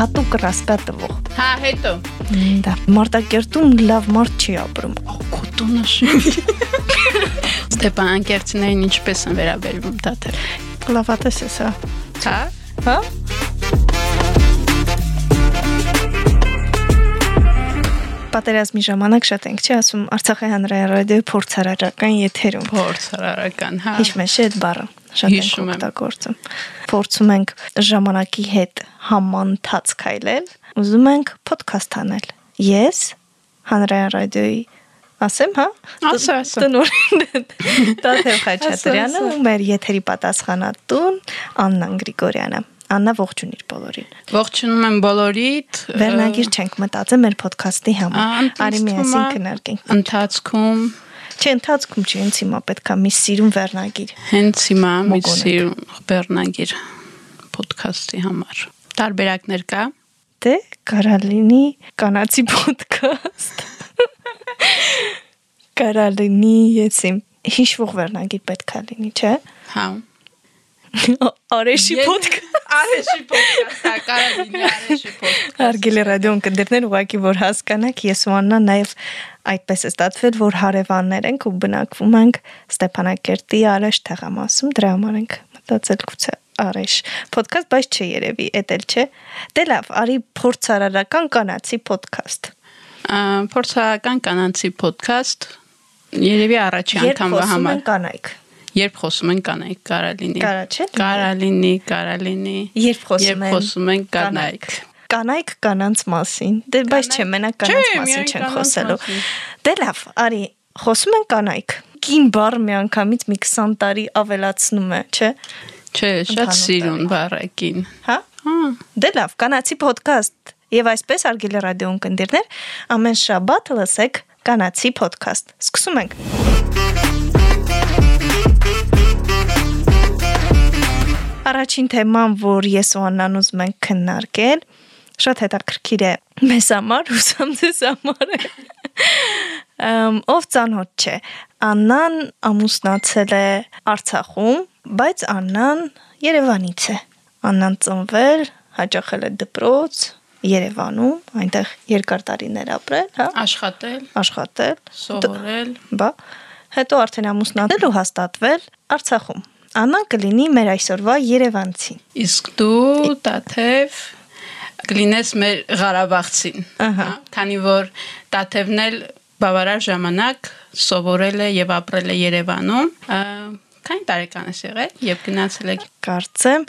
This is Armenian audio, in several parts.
Քատուկ ռասկատվող։ Հա, հետո։ Դա Մարտակերտում լավ մարդ չի ապրում։ Կոտոնը շնի։ Ստեփան անկերտիներին ինչպես են վերաբերվում դաթեր։ Լավատես է սա։ Հա։ Հա։ Պատերազմի ժամանակ շատ ենք չի ասում Արցախի հանրային ռադիոյի փորձարարական եթերում։ Փորձարարական, հա։ Հիշում ես այդ բառը։ Շատ ենք օգտագործում։ Փորձում ենք ժամանակի հետ համանթած քայլել, ուզում ենք ոդքասթ անել։ Ես հանրային ռադիոյի ասեմ, հա։ Ասա, ասա։ Տնօրեն Տաթև Խաչատրյանը ու մեր եթերի պատասխանատուն Աննան Գրիգորյանը։ Աննա ողջունիր բոլորին։ Ողջունում եմ բոլորիդ։ Վերնագիր չենք մտածել մեր ոդքասթի համար։ Արի միասին քննարկենք։ Ընթացքում Չէ, ընթացքում չի, ինձ հիմա պետքա մի սիրուն վերնագիր։ հենց հիմա մի սիրուն բեռնագիր ոդքասթի համար։ Տարբերակներ կա։ Դե կարալինի կանացի ոդքասթ։ Կարալինի եսիմ հիշվող վերնագիր պետքա լինի, չէ։ Հա։ Արեշի ոդքասթ։ Արեշի ոդքասթ, հա, կարա լինի Արեշի ոդքասթ։ Հարգելի ռադիոն կնդիրներ ուղակի որ հասկանաք, ես ու Աննա նաև այդպես է ստացվել, որ հարևաններ ենք ու բնակվում ենք Ստեփանակերտի Արեշ թղամասում, դրա համար ենք մտածել գուցե Արեշ։ Ոդքասթ, բայց չէ երևի, էդ էլ չէ։ Դե լավ, արի փորձարարական կանացի ոդքասթ։ Ա, Փորձարարական կանանցի ոդքասթ երևի առաջի Երբ անգամվա խոսում համար։ են կանայք։ Երբ խոսում են կանայք, կարա լինի։ Կարա չէ Կարա լինի, կարա լինի։ Երբ խոսում Երբ են խոսում են կանայք։ կանայք կանանց մասին։ Դե բայց չէ, մենակ կանանց մասին կանանց խոսելու։ Դե լավ, արի, խոսում են կանայք։ Կին բառ միանգամից մի 20 տարի ավելացնում է, չէ՞։ Չէ, շատ սիրուն տարի։ բառակին։ Հա։ Հա։ Դե լավ, կանացի ոդքասթ։ Եվ այսպես արգելի ռադիոն կնդիրներ, ամեն շաբաթ լսեք կանացի ոդքասթ։ Սկսում ենք։ Առաջին թեման, որ ես ու Աննան ուզում ենք քննարկել, շատ հետաքրքիր է մեզ համար, ուսամ ձեզ համար է։ Ամ ով ծանոթ չէ։ Աննան ամուսնացել է Արցախում, բայց Աննան Երևանից է։ Աննան ծնվել, հաճախել է դպրոց Երևանում, այնտեղ երկար տարիներ ապրել, հա, Աշխատել, աշխատել, սովորել։ բա հետո արդեն ամուսնացել ու հաստատվել Արցախում։ Աննան կլինի մեր այսօրվա Երևանցին։ Իսկ դու Տաթև կլինես մեր Ղարաբաղցին։ Ահա։ հա, Քանի որ Տաթևն էլ բավարար ժամանակ սովորել է եւ ապրել է Երևանում։ Քանի տարեկան ես եղել, երբ գնացել եք Կարծեմ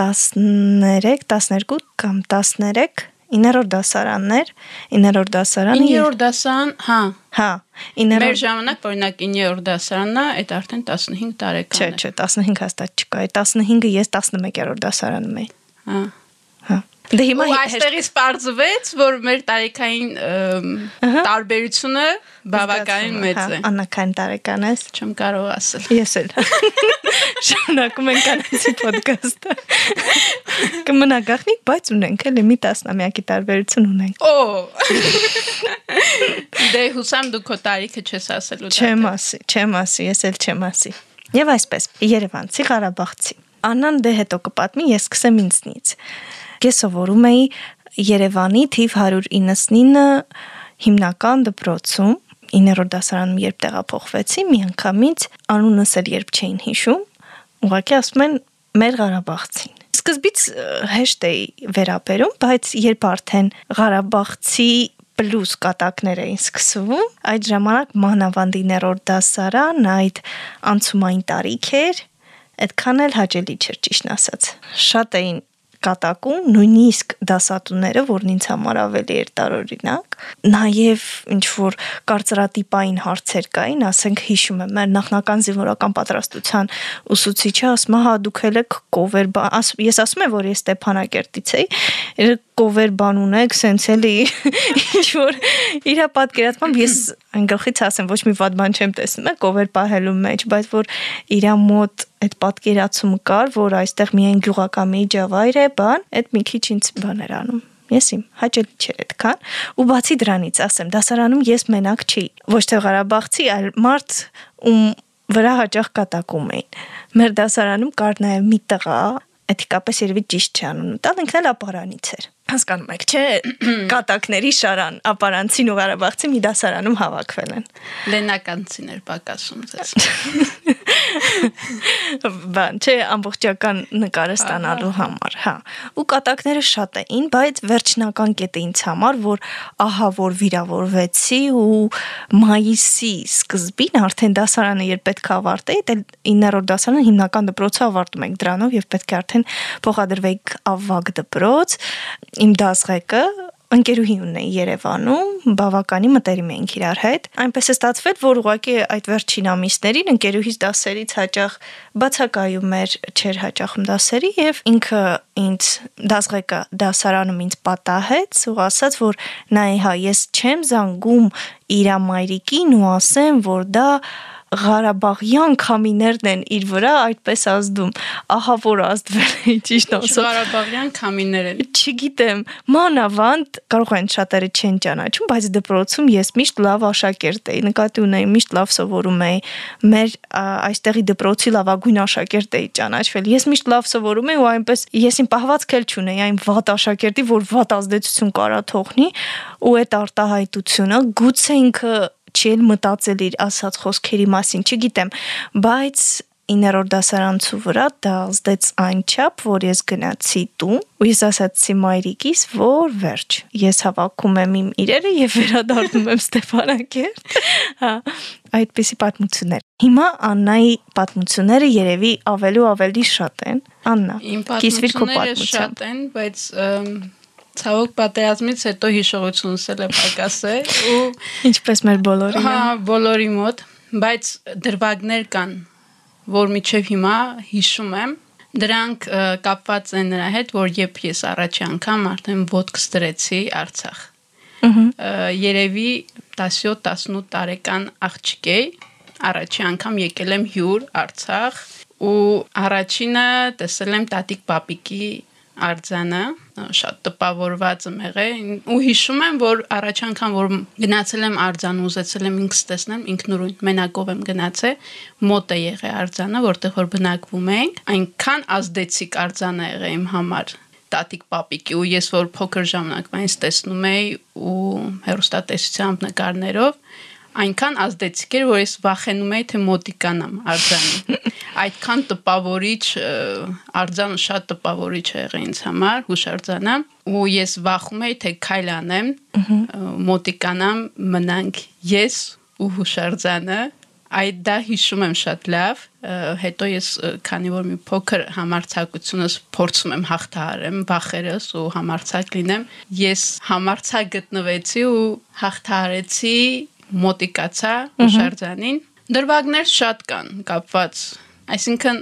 13, 12 կամ 13 9-րդ դասարաններ, 9-րդ դասարանը 9-րդ դասարան, հա։ հա, Մեր 9-րդ ժամանակ օրինակ 9-րդ դասարանն է, այդ արդեն 15 չէ, տարեկան է։ չէ, 15 հաստատ չկա, այդ 15-ը ես 11-րդ դասարանում էի։ Հա։ Դե հիմա այստեղից բարձվեց, որ մեր տարեկային տարբերությունը բավականին մեծ է։ Աննական տարեկան ես։ Չեմ կարող ասել։ Ես էլ։ Շարունակում ենք կանացի ոդկասթը։ Կմնա գախնիկ, բայց ունենք էլի մի տասնամյակի տարբերություն ունենք։ Օ։ Դե հուսամ դու քո տարիքը չես ասելու։ Չեմ ասի, չեմ ասի, ես էլ չեմ ասի։ Եվ այսպես, Երևանցի Ղարաբաղցի։ Անան դե հետո կպատմի, ես սկսեմ ինձնից։ Ես սովորում էի Երևանի թիվ 199 հիմնական դպրոցում 9-րդ դասարանում երբ տեղափոխվեցի, մի անգամից անունս էլ երբ չէին հիշում, ուղղակի ասում են մեր Ղարաբաղցին։ Սկզբից հեշտ էի վերաբերում, բայց երբ արդեն Ղարաբաղցի պլյուս կատակներ էին սկսվում, այդ ժամանակ մանավանդ 9-րդ դասարան, այդ անցումային տարիք էր, այդքան էլ հաճելի չէր ճիշտ ասած։ Շատ էին կատակում նույնիսկ դասատուները, որն ինձ համար ավելի էր տարօրինակ, նաև ինչ որ կարծրատիպային հարցեր կային, ասենք հիշում եմ, մեր նախնական զինվորական պատրաստության ուսուցիչը ասում է, հա դուք էլ եք կովեր ես ասում եմ, որ ես Ստեփանակերտից էի, կովեր բան ունեք, սենց էլի ինչ որ իր պատկերացմամբ ես անգլխից ասեմ, ոչ մի վատ բան չեմ տեսնում, կովեր պահելու մեջ, բայց որ իր մոտ այդ պատկերացումը կար, որ այստեղ միայն գյուղական միջավայր է, բան, այդ մի քիչ ինձ բան էր անում։ Ես իմ հաճելի չէր այդքան ու բացի դրանից ասեմ դասարանում ես մենակ չի ոչ թե Ղարաբաղցի այլ մարդ ում վրա հաճախ կատակում էին։ Մեր դասարանում կար նաև մի տղա, էթիկապես երևի ճիշտ չի անում տալ, ինքն էլ ապարանից էր։ Հասկանում եք, չէ, կատակների շարան, ապարանցին ու Ղարաբաղցի մի դասարանում հավաքվել են։ Լենականցիներ պակասում ձեզ։ Բան, չէ, ամբողջական նկարը ստանալու համար, հա։ Ու կատակները շատ էին, բայց վերջնական կետը ինձ համար, որ ահա որ վիրավորվեցի ու մայիսի սկզբին արդեն դասարանը երբ պետք է ավարտեի, դե 9-րդ դասարանը հիմնական դպրոցը ավարտում ենք դրանով եւ պետք է արդեն փոխադրվեիք ավագ դպրոց իմ դասղեկը ընկերուհի ունեի Երևանում, բավականի մտերիմ էինք իրար հետ։ Այնպես է ստացվել, որ ուղղակի այդ վերջին ամիսներին ընկերուհիս դասերից հաճախ բացակայում էր, չէր հաճախում դասերի եւ ինքը ինձ դասղեկը դասարանում ինձ պատահեց ու ասաց, որ նայ հա ես չեմ զանգում իր մայրիկին ու ասեմ, որ դա Ղարաբաղյան քամիներն են իր վրա այդպես ազդում։ Ահա որ ազդվել է ճիշտ ասած։ Ղարաբաղյան քամիներ են։ Չգիտեմ, մանավանդ կարող են շատերը չեն ճանաչում, բայց դպրոցում ես միշտ լավ աշակերտ էի, նկատի ունեի, միշտ լավ սովորում էի։ Մեր այստեղի դպրոցի լավագույն աշակերտ էի ճանաչվել։ Ես միշտ լավ սովորում էի ու այնպես ես իմ պահվածք էլ չունեի այն վատ աշակերտի, որ վատ ազդեցություն կարա թողնի ու այդ արտահայտությունը գուցե ինքը չի էլ մտածել իր ասած խոսքերի մասին, չգիտեմ, բայց 9-րդ դասարանցու վրա դա ազդեց այնչափ, որ ես գնացի տուն ու ես ասացի մայրիկիս, որ վերջ, ես հավաքում եմ իմ իրերը եւ վերադառնում եմ Ստեփանակերտ։ Հա, այդպիսի պատմություններ։ Հիմա Աննայի պատմությունները երևի ավելի ու ավելի շատ են։ Աննա, կիսվիր քո պատմությամբ։ Շատ են, բայց Ցավոք պատերազմից հետո հիշողությունս էլ է պակասել ու ինչպես մեր բոլորի հա բոլորի մոտ բայց դրվագներ կան որ միջև հիմա հիշում եմ դրանք կապված են նրա հետ որ երբ ես առաջի անգամ արդեն ոդկ ստրեցի Արցախ երևի 17-18 տարեկան աղջիկ էի առաջի անգամ եկել եմ հյուր Արցախ ու առաջինը տեսել եմ տատիկ պապիկի արձանը շատ տպավորված եմ եղել ու հիշում եմ որ առաջ անգամ որ գնացել եմ արձան ուզեցել եմ ինքս տեսնեմ ինքնուրույն մենակով եմ գնացել մոտ է եղել արձանը որտեղ որ բնակվում ենք այնքան ազդեցիկ արձանը եղել իմ համար տատիկ պապիկի ու ես որ փոքր ժամանակվանից տեսնում էի ու հերոստատեսությամբ նկարներով այնքան ազդեցիկ էր, որ ես վախենում էի, թե մոտիկանամ արձանին։ Այդքան տպավորիչ արձանը շատ տպավորիչ է եղել ինձ համար, հուշարձանը, ու ես վախում էի, թե քայլ անեմ, մոտիկանամ, մնանք ես ու հուշարձանը այդ դա հիշում եմ շատ լավ հետո ես քանի որ մի փոքր համարցակությունս փորձում եմ հաղթահարեմ վախերս ու համարցակ լինեմ ես համարցակ գտնվեցի ու հաղթահարեցի մոտիկացա հուշարձանին։ Դրվագներ շատ կան կապված, այսինքն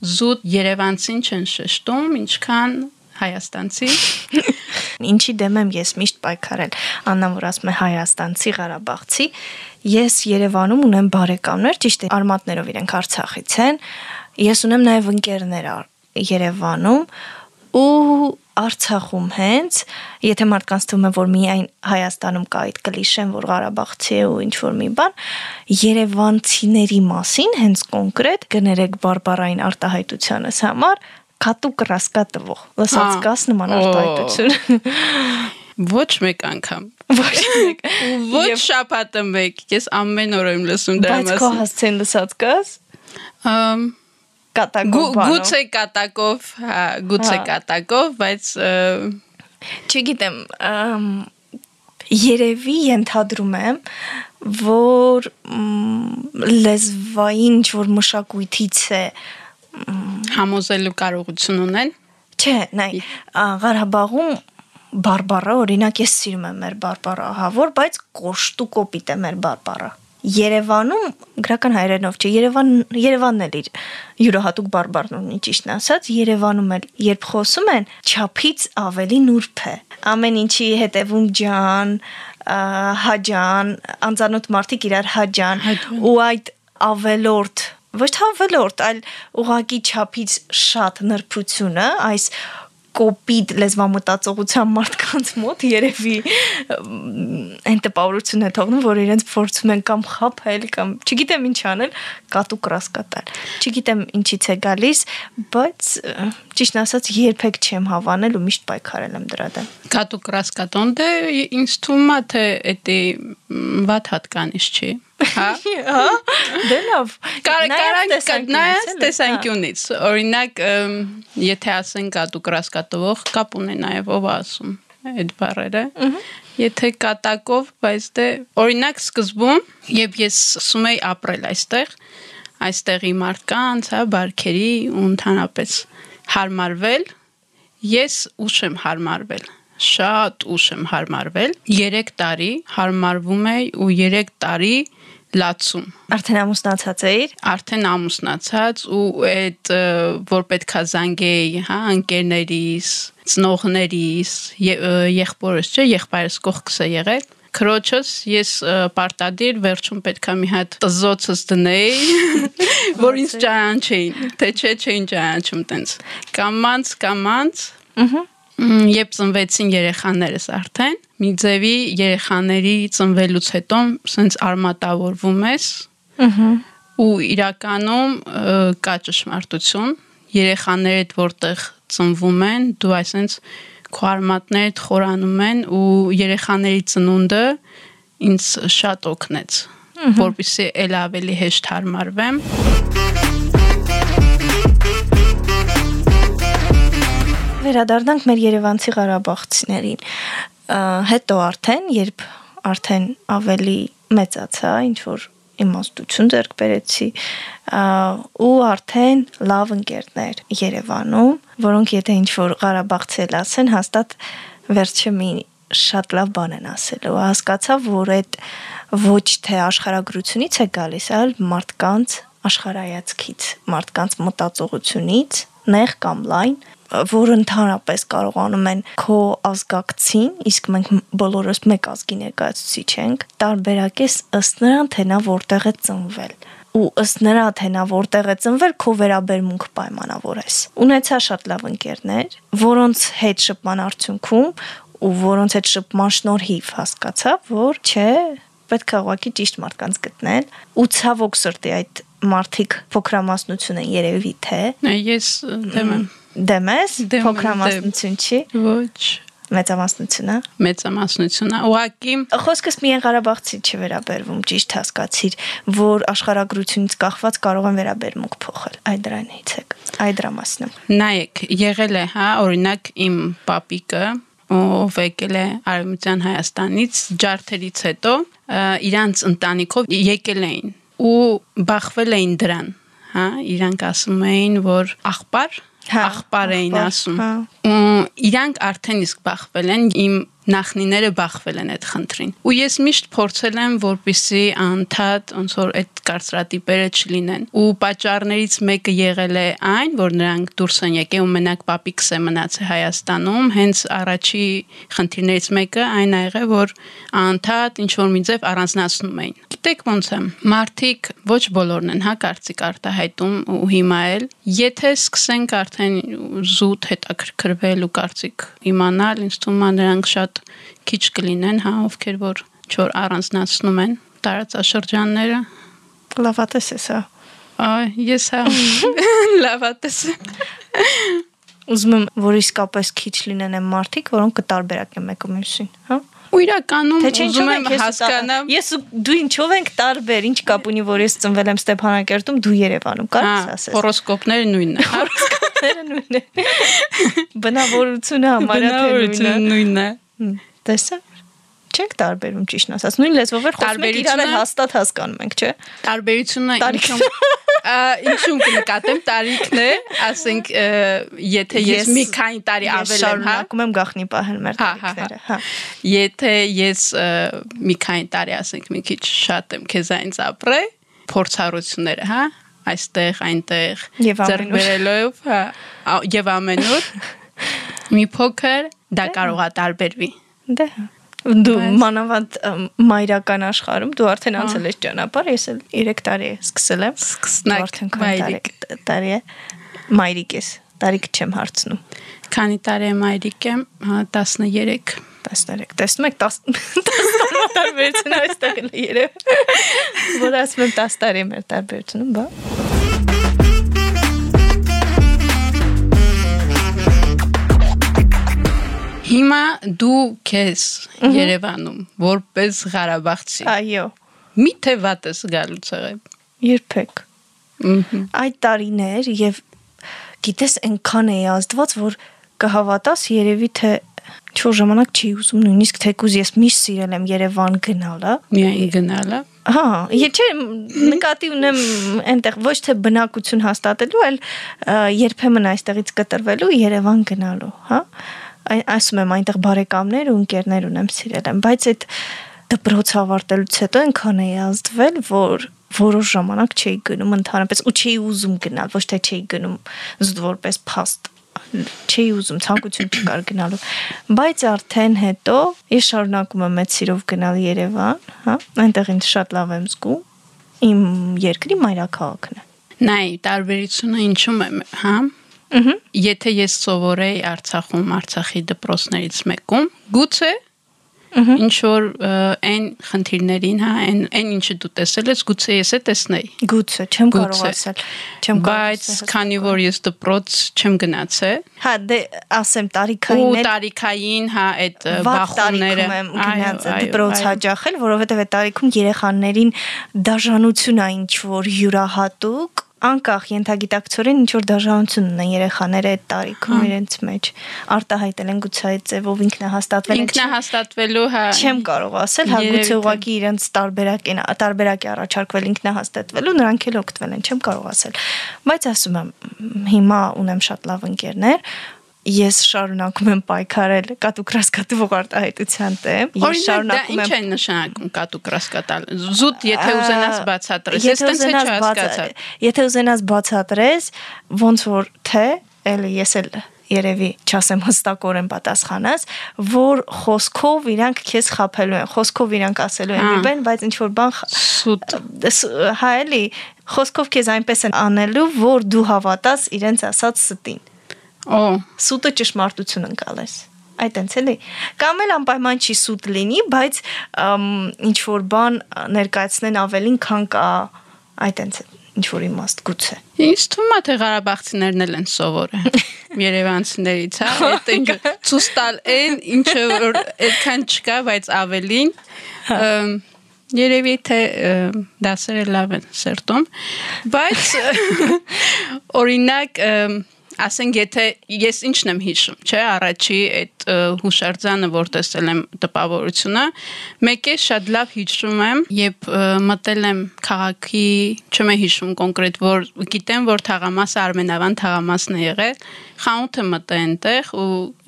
զուտ Երևանցին չեն շեշտում, ինչքան հայաստանցի։ Ինչի դեմ եմ ես միշտ պայքարել, Աննան որ ասում է հայաստանցի, Ղարաբաղցի, ես Երևանում ունեմ բարեկամներ, ճիշտ է, արմատներով իրենք Արցախից են։ Ես ունեմ նաև ընկերներ Երևանում ու Արցախում հենց, եթե մարդկանց թվում է, որ միայն Հայաստանում կա այդ կլիշեն, որ Ղարաբաղցի է ու ինչ որ մի բան, Երևանցիների մասին հենց կոնկրետ կներեք բարբարային արտահայտությանս համար կատու կրասկա տվող։ Լսած կաս նման արտահայտություն։ Ոչ մեկ անգամ։ Ոչ մեկ։ Ոչ շաբաթը մեկ։ Ես ամեն օր եմ լսում դրա մասին։ Բայց քո հասցեն լսած կաս։ Ամ կատակով բանով։ Գուցե կատակով, հա, գուցե հա։ կատակով, բայց չգիտեմ, երևի ենթադրում եմ, որ լեզվային ինչ որ մշակույթից է համոզելու կարողություն ունեն։ Չէ, նայ, Ղարաբաղում բարբառը, օրինակ ես սիրում եմ մեր բարբառը, ահա որ, բայց կոշտ ու կոպիտ է մեր բարբառը։ Երևանում գրական հայերենով չէ, Երևան Երևանն էլ իր յուրահատուկ բարբառն ունի, ճիշտն ասած, Երևանում էլ երբ խոսում են, չափից ավելի նուրբ է։ Ամեն ինչի հետևում ջան, հաջան, անծանոթ մարդիկ իրար հաջան ու այդ ավելորդ ոչ թե ավելորդ, այլ ուղակի չափից շատ նրբությունը, այս կոպիտ լեզվամտածողության մարդկանց մոտ երևի այն տպավորություն է թողնում, որ իրենց փորձում են կամ խափել կամ չգիտեմ ինչ անել, կատու կրաս կտալ։ Չգիտեմ ինչից է գալիս, բայց ճիշտ ասած երբեք չեմ հավանել ու միշտ պայքարել եմ դրա դեմ։ Կատու կրաս կատոն դե ինձ թվում է թե դա վատ հատկանիշ չի Հա։ Հա։ Դե լավ։ Կարանք նայած տեսանկյունից։ Օրինակ, եթե ասենք կատու կրասկատվող կապ ունի նաև ով ասում այդ բառերը։ Եթե կատակով, բայց դե օրինակ սկզբում, երբ ես սկսում էի ապրել այստեղ, այստեղի մարդկանց, հա, բարքերի ու ընդհանրապես հարմարվել, ես ուշ եմ հարմարվել շատ ուշ եմ հարմարվել 3 տարի հարմարվում էի ու 3 տարի լացում։ Արդեն ամուսնացած էիր։ Արդեն ամուսնացած ու այդ որ պետքա զանգեի, հա, ընկերներիս, ծնողներիս, եղբորս չէ, եղբայրս կողքս է եղել քրոջս ես պարտադիր վերջում պետքա մի հատ տզոցս դնեի որ ինձ ճանաչեին թե չէ չէին ճանաչում տենց կամանց կամանց ըհը երբ ծնվեցին երեխաներս արդեն, մի ձևի երեխաների ծնվելուց հետո սենց արմատավորվում ես։ Ահա ու իրականում կա ճշմարտություն երեխաներդ որտեղ ծնվում են դու այսենց քո արմատներդ խորանում են ու երեխաների ծնունդը ինձ շատ օգնեց որպեսզի ել ավելի հեշտ հարմարվեմ Վերադառնանք մեր Երևանցի Ղարաբաղցիներին։ Հետո արդեն, երբ արդեն ավելի մեծացա, ինչ որ իմաստություն ձեռք բերեցի ու արդեն լավ ընկերներ Երևանում, որոնք եթե ինչ որ Ղարաբաղցել ասեն, հաստատ վերջը մի շատ լավ բան են ասել ու հասկացա, որ այդ ոչ թե աշխարհագրությունից է գալիս, այլ մարդկանց աշխարհայացքից, մարդկանց մտածողությունից, նեղ կամ լայն որ ընդհանրապես կարողանում են քո ազգակցին, իսկ մենք բոլորս մեկ ազգի ներկայացուցիչ ենք, տարբերակես ըստ նրան, թե նա որտեղ է ծնվել ու ըստ նրա թե նա որտեղ է ծնվել, քո վերաբերմունք պայմանավորես։ Ունեցա շատ լավ ընկերներ, որոնց հետ շփման արդյունքում ու որոնց հետ շփման շնորհիվ հասկացա, որ չէ, պետք է ուղղակի ճիշտ մարդկանց գտնել ու ցավոք սրտի այդ մարդիկ փոքրամասնություն են երևի թե։ Ես դեմ եմ Դեմ ես փոքրամասնություն չի։ Ոչ մեծամասնությունա մեծամասնությունա ուղակի խոսքս միայն Ղարաբաղցի չվերաբերվում ճիշտ հասկացիր որ աշխարհագրությունից կախված կարող են վերաբերմունք փոխել այդ դրանից է այդ դրա մասն նայեք եղել է հա օրինակ իմ պապիկը ով եկել է Արևմտյան Հայաստանից ջարդերից հետո իրանց ընտանիքով եկել էին ու բախվել էին դրան հա իրանք ասում էին որ աղբար աղբար էին ասում։ հա։ Իրանք արդեն իսկ բախվել են իմ նախնիները բախվել են այդ խնդրին։ Ու ես միշտ փորձել եմ, որպիսի անդադ ոնց որ այդ կարծրատիպերը չլինեն։ Ու պատճառներից մեկը եղել է այն, որ նրանք դուրս են եկել ու մենակ պապիկս է մնացել Հայաստանում, հենց առաջի խնդիրներից մեկը այն ա եղել, որ անդադ ինչ որ մի ձև առանձնացնում էին։ Գիտեք ոնց է։ Մարդիկ ոչ բոլորն են հա կարծիք արտահայտում ու հիմա էլ, եթե սկսենք արդեն զուտ հետաքրքրվել ու կարծիք իմանալ, ինձ թվում է նրանք շատ քիչ կլինեն, հա, ովքեր որ չոր առանձնացնում են տարածաշրջանները։ Լավատես է սա։ Այ, ես հա լավատես։ Ուզում եմ, որ իսկապես քիչ լինեն այն մարդիկ, որոնք կտարբերակեն մեկը մյուսին, հա։ Ու իրականում ուզում եմ հասկանամ։ Ես դու ինչով ենք տարբեր, ինչ կապ ունի, որ ես ծնվել եմ Ստեփանակերտում, դու Երևանում, կարո՞ղ ես ասես։ Հորոսկոպները նույնն է։ Հորոսկոպները նույնն է։ Բնավորությունը համարյա թե նույնն է։ Տեսա չենք տարբերում ճիշտ ասած։ Նույն լեզվով էլ խոսում ենք իրար հաստատ հասկանում ենք, չէ։ Տարբերությունը ինչու ինչու կնկատեմ տարիքն է, ասենք եթե ես մի քանի տարի ավել եմ, հա։ Շարունակում եմ գախնի պահել մեր տարիքները, հա։ Եթե ես մի քանի տարի ասենք մի քիչ շատ եմ քեզ այնց ապրե, փորձառությունները, հա, այստեղ, այնտեղ, ձեռք բերելով, հա, եւ ամենուր մի փոքր դա կարող է տարբերվի։ Դե հա Դու մանավանդ մայրական աշխարհում դու արդեն անցել ես ճանապարհ, ես էլ 3 տարի է սկսել եմ։ Սկսնակ արդեն քան տարի է։ Մայրիկ ես։ տարիք չեմ հարցնում։ Քանի տարի եմ այրիկ եմ, 13 13 տեսնում եք 10 10 տարվա տարբերություն այստեղ էլ երև որ ասում եմ 10 տարի մեր տարբերությունում բա Հիմա դու քեզ Երևանում որպես Ղարաբաղցի այո միթե վատ ես գալուց եղել երբեք այդ տարիներ եւ գիտես այնքան էի ազդված որ կհավատաս երևի թե Չոր ժամանակ չի ուզում նույնիսկ թեկուզ ես միշտ սիրել եմ Երևան գնալը։ Միայն գնալը։ Հա, եթե նկատի ունեմ այնտեղ ոչ թե բնակություն հաստատելու, այլ երբեմն այստեղից կտրվելու Երևան գնալու, հա։ Ասում եմ այնտեղ բարեկամներ ու ընկերներ ունեմ սիրել եմ, բայց այդ դպրոց ավարտելուց հետո այնքան էի ազդվել, որ որոշ ժամանակ չէի գնում ընդհանրապես ու չէի ուզում գնալ, ոչ թե չէի գնում զուտ որպես փաստ չէի ուզում ցանկություն չկար գնալու բայց արդեն հետո ես շարունակում եմ այդ սիրով գնալ Երևան հա այնտեղ ինձ շատ լավ եմ զգում իմ երկրի մայրաքաղաքն է նայ տարբերությունը ինչու՞մ է հա Ահա եթե ես սովորեի Արցախում Արցախի դպրոցներից մեկում գուցե ինչ որ այն խնդիրներին, հա, այն այն ինչը դու տեսել ես, գուցե ես է տեսնեի։ Գուցե, չեմ կարող ասել։ Չեմ կարող։ Բայց քանի որ ես դպրոց չեմ գնացել։ Հա, դե ասեմ տարիքային է։ Ու տարիքային, հա, այդ բախումները գնացել դպրոց հաջախել, որովհետև այդ տարիքում երեխաներին դաժանություն է ինչ որ յուրահատուկ անկախ ենթագիտակցորեն ինչ որ դաժանություն ունեն երեխաները այդ տարիքում հա։ իրենց մեջ արտահայտել են գուցե այդ ձևով ինքնահաստատվել ինքնահաստատվելու հա չեմ կարող ասել հա գուցե ուղղակի իրենց տարբերակ են տարբերակ է առաջարկվել ինքնահաստատվելու նրանք էլ օգտվել են չեմ կարող ասել բայց ասում եմ հիմա ունեմ շատ լավ ընկերներ ես շարունակում եմ պայքարել կատուկրասկատվող արտահայտության դեմ։ Ես շարունակում եմ։ Ինչ է նշանակում կատուկրասկատալ։ Զուտ, եթե ուզենաս բացատրես, ես տենց չհասկացա։ Եթե ուզենաս բացատրես, ոնց որ թե, էլի ես էլ երևի չասեմ հստակորեն պատասխանած, որ խոսքով իրանք քեզ խափելու են, խոսքով իրանք ասելու են մի բան, բայց ինչ որ բան սուտ հա էլի խոսքով քեզ այնպես են անելու, որ դու հավատաս իրենց ասած ստին։ Օ, սուտը ճշմարտություն ընկալես այդ տենց էլի կամ էլ անպայման չի սուտ լինի բայց ինչ որ բան ներկայացնեն ավելին քան կա այդ տենց ինչ որ իմաստ գուցե Ինչ թվում է թե Ղարաբաղցիներն էլ են սովորը Երևանցիներից, հա, այդ ինչ ցույց տալ այն ինչը որ այդքան չկա, բայց ավելին Երևի թե դասերը լավ են սերտում, բայց օրինակ ասենք եթե ես ինչն եմ հիշում, չէ, առաջի այդ հուշարձանը, որ տեսել եմ տպավորությունը, մեկ է շատ լավ հիշում եմ, երբ մտել եմ քաղաքի, չեմ հիշում կոնկրետ, որ գիտեմ, որ թաղամասը Արմենավան թաղամասն է եղել, խանութը մտա այնտեղ ու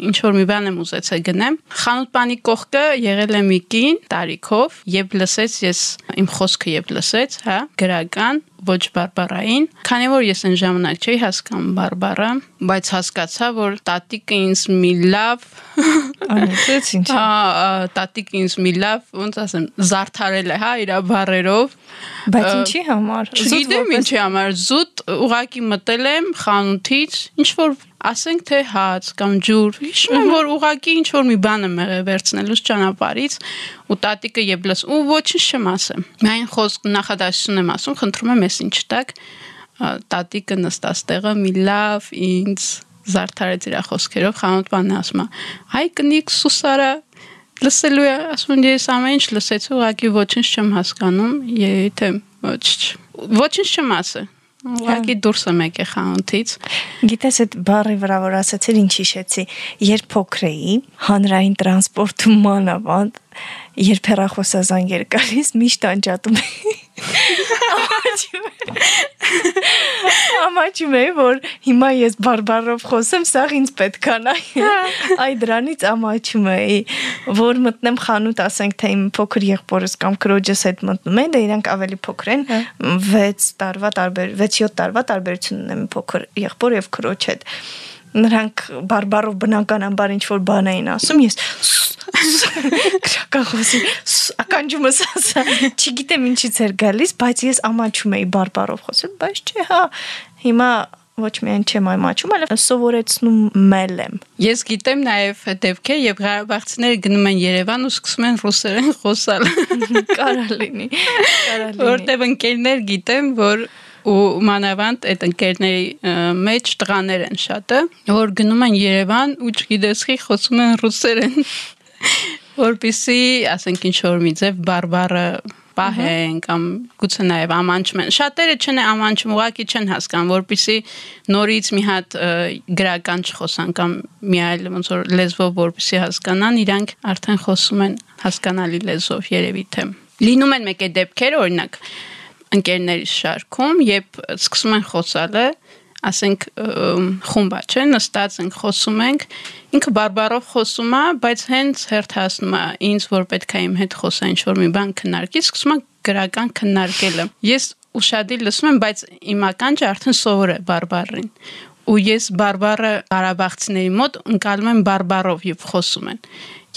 ինչ որ մի բան եմ ուզեցել գնեմ։ Խանութ-բանի կողքը եղել է մի կին տարիքով, եւ լսեց ես իմ խոսքը եւ լսեց, հա, գրական ոչ բարբարային, քանի որ ես այն ժամանակ չէի հասկանում բարբարը, բայց հասկացա, որ տատիկը ինձ մի լավ անեցեց ինչ։ Հա, տատիկը ինձ մի լավ, ոնց ասեմ, զարթարել է, հա, իր բարերով։ Բայց ինչի համար։ Չգիտեմ ինչի համար, զուտ ուղակի մտել եմ խանութից, ինչ որ ասենք թե հաց կամ ջուր, հիշում եմ որ ուղակի ինչ որ մի բան եմ եղել վերցնելուց ճանապարից ու տատիկը եբլս ու ոչինչ չեմ ասեմ։ Միայն խոսք նախադասություն եմ ասում, խնդրում եմ ես ինչ տակ տատիկը նստած տեղը մի լավ ինձ զարթարեց իր խոսքերով խանութ բանը ասում է հայ կնիկ սուսարա լսելու է ասում ես ամեն ինչ լսեցի ուղակի ոչինչ չեմ հասկանում եթե ոչ ոչինչ չեմ ասել Ուղղակի դուրս եմ եկել խանութից։ Գիտես այդ բառի վրա որ ասացիր ինչ հիշեցի, երբ փոքր էի, հանրային տրանսպորտում մանավանդ երբ հեռախոսազանգ էր գալիս, միշտ անջատում էի։ Ամաչում էի, որ հիմա ես բարբարով խոսեմ, սաղ ինձ պետք է նայ։ Այ դրանից ամաչում էի, որ մտնեմ խանութ, ասենք թե իմ փոքր եղբորս կամ քրոջս հետ մտնում են, դե իրանք ավելի փոքր են, 6 տարվա տարբեր 6-7 տարվա տարբերություն ունեմ փոքր եղբոր եւ քրոջ հետ նրանք բարբարով բնականաբար ինչ որ բան էին ասում ես քրական խոսի ականջումս ասա չգիտեմ ինչից էր գալիս բայց ես ամաչում էի բարբարով խոսել բայց չէ հա հիմա ոչ միայն չեմ այմաչում, այլև սովորեցնում եմ։ Ես գիտեմ նաև դեպքեր, երբ Ղարաբաղցիները գնում են Երևան ու սկսում են ռուսերեն խոսալ։ Կարա լինի։ Կարա լինի։ Որտեվ ընկերներ գիտեմ, որ ու մանավանդ այդ ընկերների մեջ տղաներ են շատը, որ գնում են Երևան ու չգիտես խի խոսում են ռուսերեն որպիսի, ասենք ինչ որ մի ձև բարբարը պահեն կամ գուցե նաև ամանչում են։ Շատերը չեն ամանչում, ուղղակի չեն հասկանում, որpիսի նորից մի հատ գրական չխոսան կամ մի այլ ոնց որ լեզվով որpիսի հասկանան, իրանք արդեն խոսում են հասկանալի լեզվով երևի թե։ Լինում են մեկ է դեպքեր, օրինակ ընկերների շարքում, երբ սկսում են խոսալը, ասենք խումբա, չէ, նստած ենք, խոսում ենք, ինքը բարբարով խոսում է, բայց հենց հերթ հասնում է ինձ, որ պետք է իմ հետ խոսա ինչ-որ մի բան քննարկի, սկսում է գրական քննարկելը։ Ես ուշադիր լսում եմ, բայց իմ ականջը արդեն սովոր է բարբարին ու ես բարբարը Ղարաբաղցիների մոտ ընկալում եմ բարբարով եւ խոսում են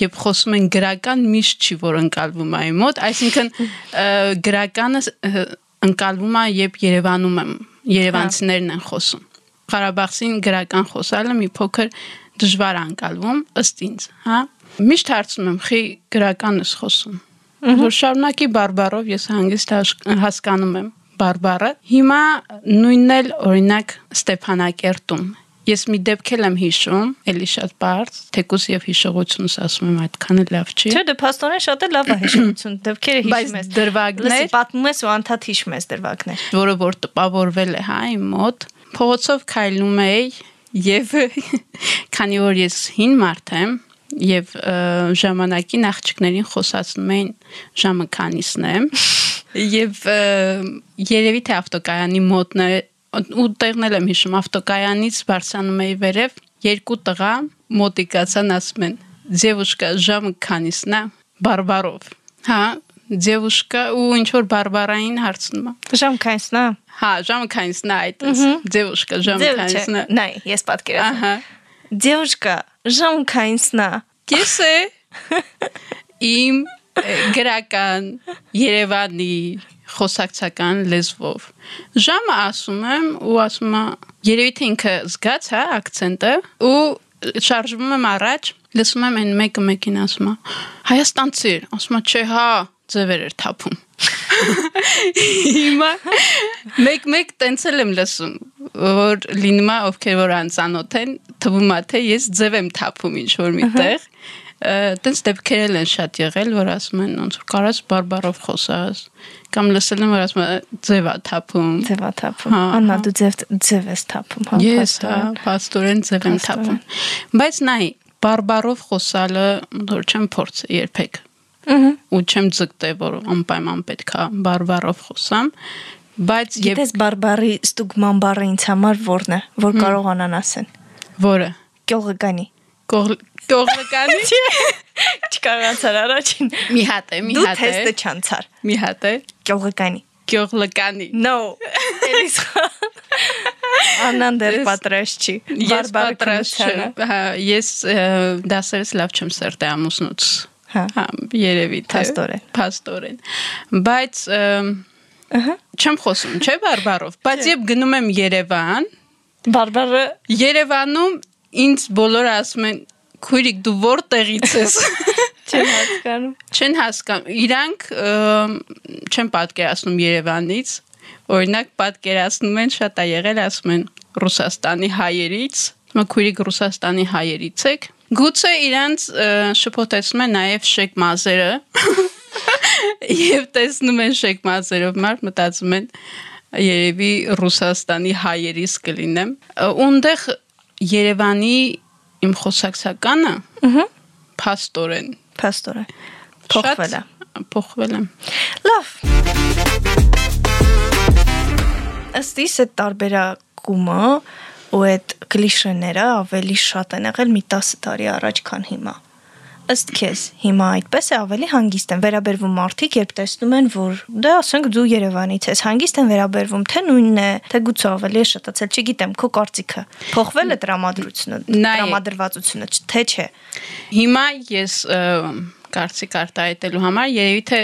եւ խոսում են գրական միշտ չի որ ընկալվում այ մոտ այսինքն գրականը ընկալվում է երբ Երևանում եմ Երևանցիներն են խոսում։ Ղարաբաղցին գրական խոսալը մի փոքր դժվար անկալվում ըստ ինձ, հա։ Միշտ հարցնում եմ, խի գրական ես խոսում։ Որ շարունակի բարբարով ես հանգիստ հասկանում եմ բարբարը։ Հիմա նույնն էլ օրինակ Ստեփանակերտում Ես մի դեպք եմ հիշում, էլի շատ բարձ, թեկուս եւ հիշողությունս ասում եմ այդքանը լավ չի։ Չէ, դե փաստորեն շատ է լավ է հիշողություն, դեպքերը հիշում ես։ Դրվագներ, լսի պատմում ես ու անդադ հիշում ես դրվագներ։ Որը որ տպավորվել է հա իմ մոտ, փողոցով քայլում էի եւ քանի որ ես հին մարդ եմ, եւ ժամանակին աղջիկներին խոսացնում էին ժամը քանիսն է եւ երևի թե ավտոկայանի մոտն է ու տեղն եմ հիշում ավտոկայանից բարձանում էի վերև երկու տղա մոտիկացան ասում են Ձևուշկա ժամը քանիսն է բարբարով հա Ձևուշկա ու ինչ որ բարբարային հարցնում է Ժամ քանիսն է Հա ժամը քանիսն է այդպես Ձևուշկա ժամը քանիսն է Նայ ես պատկերացնում Ահա Девушка, ժամ քանիսն է Կես է իմ գրական Երևանի խոսակցական լեզվով։ Ժամը ասում եմ ու ասում եմ երևի թե ինքը զգաց հա ակցենտը ու շարժվում եմ առաջ, լսում եմ այն մեկը մեկին ասում է Հայաստանցի, ասում է չէ հա, ձևեր էր թափում։ Հիմա մեկ-մեկ տենցել եմ լսում, որ լինում է ովքեր որ անծանոթ են, թվում է թե ես ձև եմ թափում ինչ որ միտեղ տենց դեպքեր են շատ եղել, որ ասում են ոնց որ կարաս բարբարով խոսաս կամ լսել եմ որ ասում են ձևա թափում ձևա թափում աննա դու ձև ձև ես թափում հա ես հա պաստորեն ձև եմ թափում բայց նայ բարբարով խոսալը որ չեմ փորձ երբեք ու չեմ ձգտե որ անպայման պետքա բարբարով խոսամ բայց եւ Գիտես բարբարի ստուգման բառը ինձ համար ո՞րն է որ կարողանան ասեն որը գյուղգանի Կողմականի։ Չկարողացար առաջին։ Մի հատ է, մի հատ է։ Դու թեստը չանցար։ Մի հատ է։ Կողմականի։ Կողմականի։ No։ Էլիս Անան դեր պատրաստ չի։ Ես պատրաստ չեմ։ Հա, ես դասերս լավ չեմ սերտե ամուսնուց։ Հա։ Հա, երևի թե։ Փաստորեն։ Փաստորեն։ Բայց ըհը չեմ խոսում, չէ՞ բարբարով, բայց երբ գնում եմ Երևան, բարբարը Երևանում ինձ բոլորը ասում են քույրիկ դու որտեղից ես չեն հասկանում չեն հասկանում իրանք չեն պատկերացնում Երևանից օրինակ պատկերացնում են շատ է եղել ասում են Ռուսաստանի հայերից մա քույրիկ Ռուսաստանի հայերից եք գուցե իրանց շփոթեցնում են նաև շեկ մազերը եւ տեսնում են շեկ մազերով մարդ մտածում են երևի Ռուսաստանի հայերից կլինեմ ունդեղ Երևանի իմ խոսակցականը ըհը փաստորեն փաստորեն փոխվել է փոխվել է լավ ըստ իս այդ տարբերակումը ու այդ կլիշեները ավելի շատ են եղել մի 10 տարի առաջ, քան հիմա ըստ քեզ հիմա այդպես է ավելի հանգիստ են վերաբերվում մարդիկ, երբ տեսնում են, որ դե ասենք դու Երևանից ես, հանգիստ են վերաբերվում, թե նույնն է, թե գուցե ավելի է շատացել, չգիտեմ, քո կարծիքը։ Փոխվել է տրամադրությունը, տրամադրվածությունը, թե չէ։ Հիմա ես կարծիք արտահայտելու համար երևի թե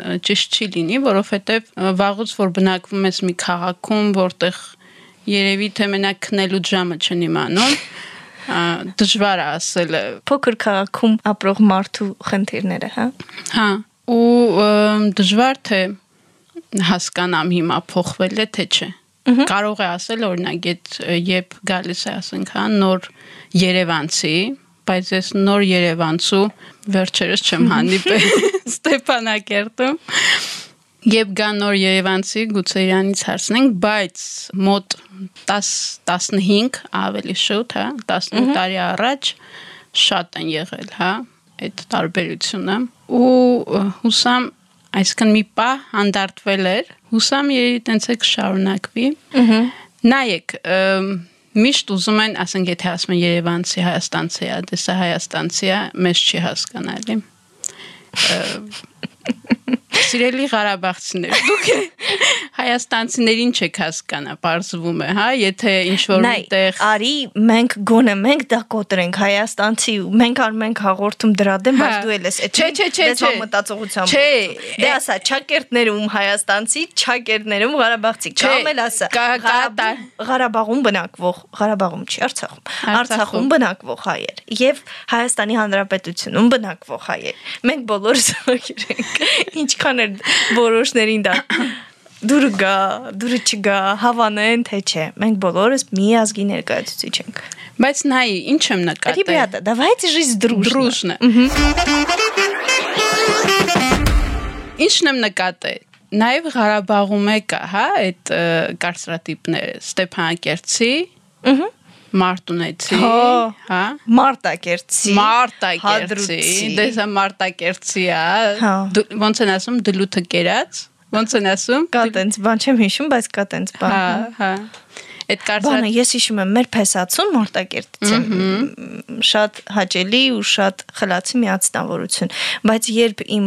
ճիշտ չի լինի, որովհետև վաղուց որ բնակվում ես մի քաղաքում, որտեղ երևի թե մենակ քնելու ժամը չեն իմանում դժվար է ասել Փոքր քաղաքում ապրող մարդու խնդիրները, հա։ հա ու դժվար թե հասկանամ հիմա փոխվել է թե չէ կարող է ասել օրինակ այդ երբ գալիս է ասենք հա նոր Երևանցի բայց ես նոր Երևանցու վերջերս չեմ հանդիպել Ստեփանակերտում Եվ գա նոր Երևանցի գուցե իրանից հարցնենք, բայց մոտ 10 15 ավելի շուտ, հա, 18 տարի առաջ շատ են եղել, հա, այդ տարբերությունը ու հուսամ այսքան մի պա հանդարտվել էր հուսամ երիտենց տենց է կշարունակվի նայեք ըմ, միշտ ուզում են ասենք եթե ասում են Երևանցի Հայաստանցի է դեսա Հայաստանցի է մեզ չի հասկանալի Սիրելի Ղարաբաղցիներ, դուք հայաստանցիներին չեք հասկանա, բարձվում է, հա, եթե ինչ որ միտեղ արի մենք գոնե մենք դա կոտրենք հայաստանցի մենք ար մենք հաղորդում դրա դեմ, բայց Հա։ դու էլ ես այդ Չէ, չէ, չէ, չէ։ մտածողությամբ։ Չէ, Դե ասա ճակերտներում հայաստանցի, ճակերտներում ղարաբաղցի։ Կամ էլ ասա Ղարաբաղում բնակվող, Ղարաբաղում չի, Արցախում։ Արցախում։ բնակվող հայեր եւ Հայաստանի Հանրապետությունում բնակվող հայեր։ Մենք բոլորս ոգերենք։ Ինչքան էլ որոշներին դա դուրը գա, դուրը չգա, հավանեն թե չէ։ Մենք բոլորս մի ազգի ներկայացուցիչ ենք։ բայց նայ, ինչ եմ նկատել։ Ребята, давайте жить дружно. Дружно։ Ինչն եմ նկատել։ Նաև Ղարաբաղում է կա, հա, այդ ը, կարծրատիպները Ստեփանակերտի, Ահա։ Մարտունեցի, Հա։ հա, Մարտակերտի։ Մարտակերտի, Հադրութի։ դեսա Մարտակերտի, հա։ Հա։ Դու- Ոնց են ասում դլութը կերած։ Ոնց են ասում։ Կա տենց, բան չեմ հիշում, բայց կա տենց բան։ Հա, հա։ Այդ Բանը կարծրատիպը ես հիշում եմ մեր փեսացուն Մարտակերտից եմ շատ հաճելի ու շատ խլացի միացնավորություն բայց երբ իմ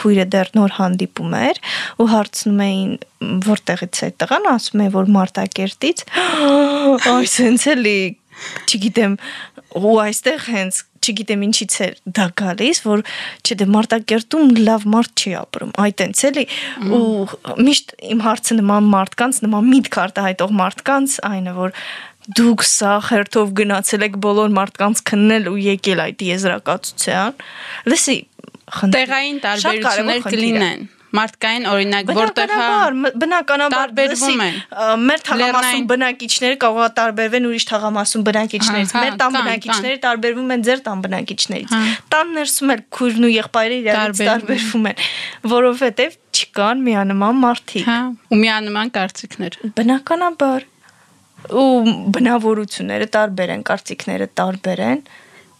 քույրը դեռ նոր հանդիպում էր ու հարցնում էին որտեղից է տղան ասում է որ Մարտակերտից այ սենց էլի չգիտեմ ու այստեղ հենց չգիտեմ ինչից է դա գալիս որ չդե Մարտակերտում լավ մարդ չի ապրում այ տենց էլի ու միշտ իմ հարցը նման մարդկանց նման միտք արտահայտող մարդկանց այն է որ դուք սա հերթով գնացել եք բոլոր մարդկանց քննել ու եկել այդ եզրակացության լսի խնդիր- տեղային տարբերություններ կլինեն։ Մարդկային օրինակ որտեղ հա Բնականաբար, բնականաբար մեր թաղամասում բնակիչները կարող է տարբերվեն ուրիշ թաղամասում բնակիչներից։ Մեր տան բնակիչները տարբերվում են ձեր տան բնակիչներից։ Տան ներսում էլ քույրն ու եղբայրը իրարից Տարբերվում են, որովհետև չկան միանման մարդիկ։ հա ու միանման կարծիքներ։ Բնականաբար ու բնավորությունները տարբեր են, կարծիքները տարբեր են,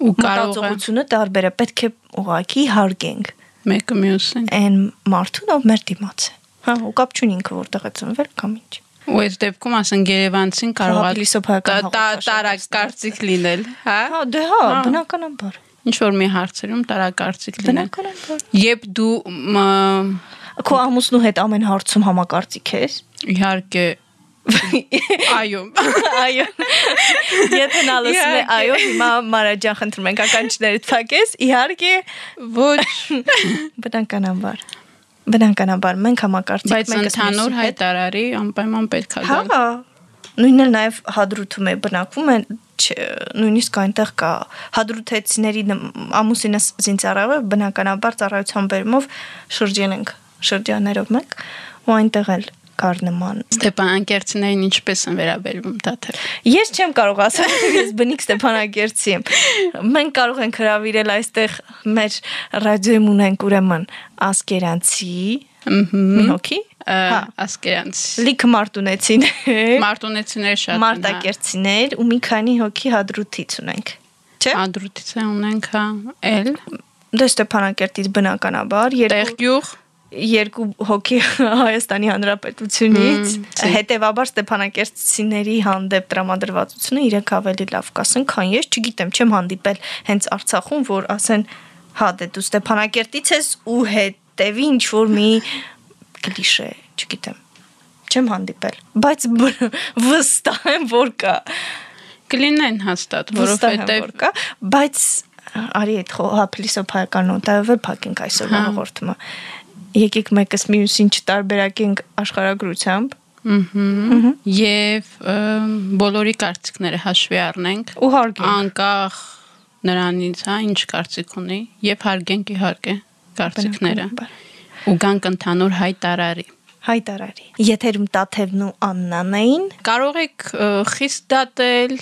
Ու կարող է մտածողությունը տարբեր է, պետք է ուղակի հարգենք մեկը մյուսին։ այն մարդուն, ով մեր դիմաց է։ Հա, ու կապ չունի ինքը որտեղ է ծնվել կամ ինչ։ Ու այս դեպքում ասեն Երևանցին կարող է Փիլիսոփայական տա- տա- տարակ կարծիք լինել, հա։ Հա, դե հա, Հա։ բնականաբար։ Ինչ որ մի հարցերում տարակարծիք լինել։ Բնականաբար։ Երբ դու Քո ամուսնու հետ ամեն հարցում համակարծիք ես։ իհարկե այո Այո։ Եթե նա լսում է, այո, հիմա Մարա ջան, խնդրում ենք ականջները թակես։ Իհարկե, ոչ բնականաբար։ Բնականաբար մենք համակարծիք բայց ընդհանուր հայտարարի անպայման պետք է գալ Հա, նույնն էլ նաև հադրութում է բնակվում են նույնիսկ այնտեղ կա հադրութեցիների ամուսինս զինծառայող է բնականաբար ծառայության բերումով շրջել ենք շրջաներով մեկ ու այնտեղ էլ կար նման Ստեփանակերտիներին ինչպես են վերաբերվում դաթեր Ես չեմ կարող ասել, ես բնիկ Ստեփանագերցի եմ։ Մենք կարող ենք հravirել այստեղ մեր ռադիոյում ունենք ուրեմն ասկերանցի մի հոգի, հա, ասկերանց լիքը մարտունեցիներ, մարտունեցիներ շատ մարտակերտցիներ ու մի քանի հոգի հադրութից ունենք։ Չէ՞։ Ադրուտից է ունենք հա էլ Դե Ստեփանակերտից բնականաբար երկու տեղյուղ երկու հոգի Հայաստանի Հանրապետությունից հետեւաբար Ստեփանակերտցիների հանդեպ տրամադրվածությունը իրենք ավելի լավ կասեն, քան ես, չգիտեմ, չեմ հանդիպել հենց Արցախում, որ ասեն, հա դե դու Ստեփանակերտից ես ու հետևի ինչ որ մի կլիշե, չգիտեմ։ Չեմ հանդիպել, բայց վստահ եմ, որ կա։ կլինեն հաստատ որովհետև որ կա, բայց արի այդ հա փիլիսոփայական նոտայով էլ փակենք այսօր Հա։ հաղորդումը։ Եկեք մեկս մյուսին չտարբերակենք աշխարհագրությամբ, Ահա։ Եվ բոլորի կարծիքները հաշվի առնենք։ ու հարգենք Անկախ նրանից, հա, ինչ կարծիք ունի, եւ հարգենք իհարկե կարծիքները։ Ու գանք ընդհանուր հայտարարի։ հայտարարի եթերում Տաթևն ու Աննան էին Կարող եք խիստ դատել,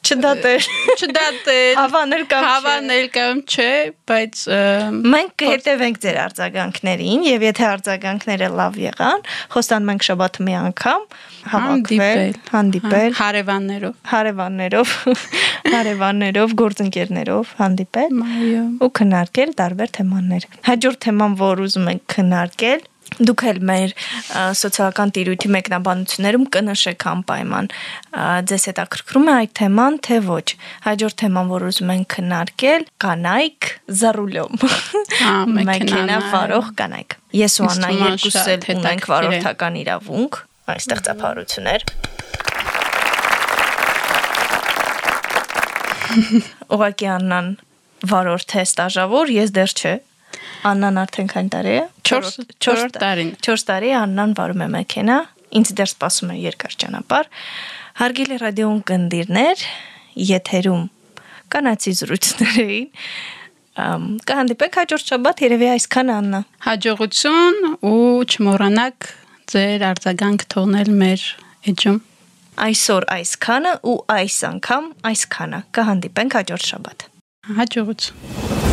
չդատեր չդատել, Հավանել կամ չէ։ հավանել կամ չէ, բայց Մենք կհետևենք ձեր արձագանքներին եւ եթե արձագանքները լավ եղան, խոստանում ենք շաբաթը մի անգամ հավաքվել, հանդիպել, հա, հարևաններով։ հարևաններով, հարևաններով, գործընկերներով հանդիպել Այո։ ու քննարկել տարբեր թեմաներ։ Հաջորդ թեման, որ ուզում ենք քննարկել, դուք էլ մեր սոցիալական տիրույթի մեկնաբանություններում կնշեք անպայման ձեզ հետաքրքրում է այդ թեման թե ոչ հաջորդ թեման որ ուզում ենք քննարկել կանայք մեքենաներ։ մեքենա վարող կանայք ես ու Ինձ Աննա թվում է երկուսս էլ ունենք վարորդական իրավունք այստեղ ծափարություններ Ուղղակի Աննան վարորդ է ստաժավոր, ես դեռ չէ։ Աննան արդեն քանի տարի է։ Չորս- Չորրորդ- չորրորդ տարին։ 4 տարի Աննան վարում է մեքենա, ինձ դեռ սպասում է երկար ճանապարհ։ Հարգելի ռադիոյն կնդիրներ, եթերում կանացի զրույցներ էին։ Ամ կհանդիպենք հաջորդ շաբաթ երևի այսքան Աննա։ Հաջողություն ու չմոռանաք ձեր արձագանք թողնել մեր էջում։ Այսօր այսքանը ու այս անգամ այսքանը։ Կհանդիպենք հաջորդ շաբաթ։ Հաջողություն։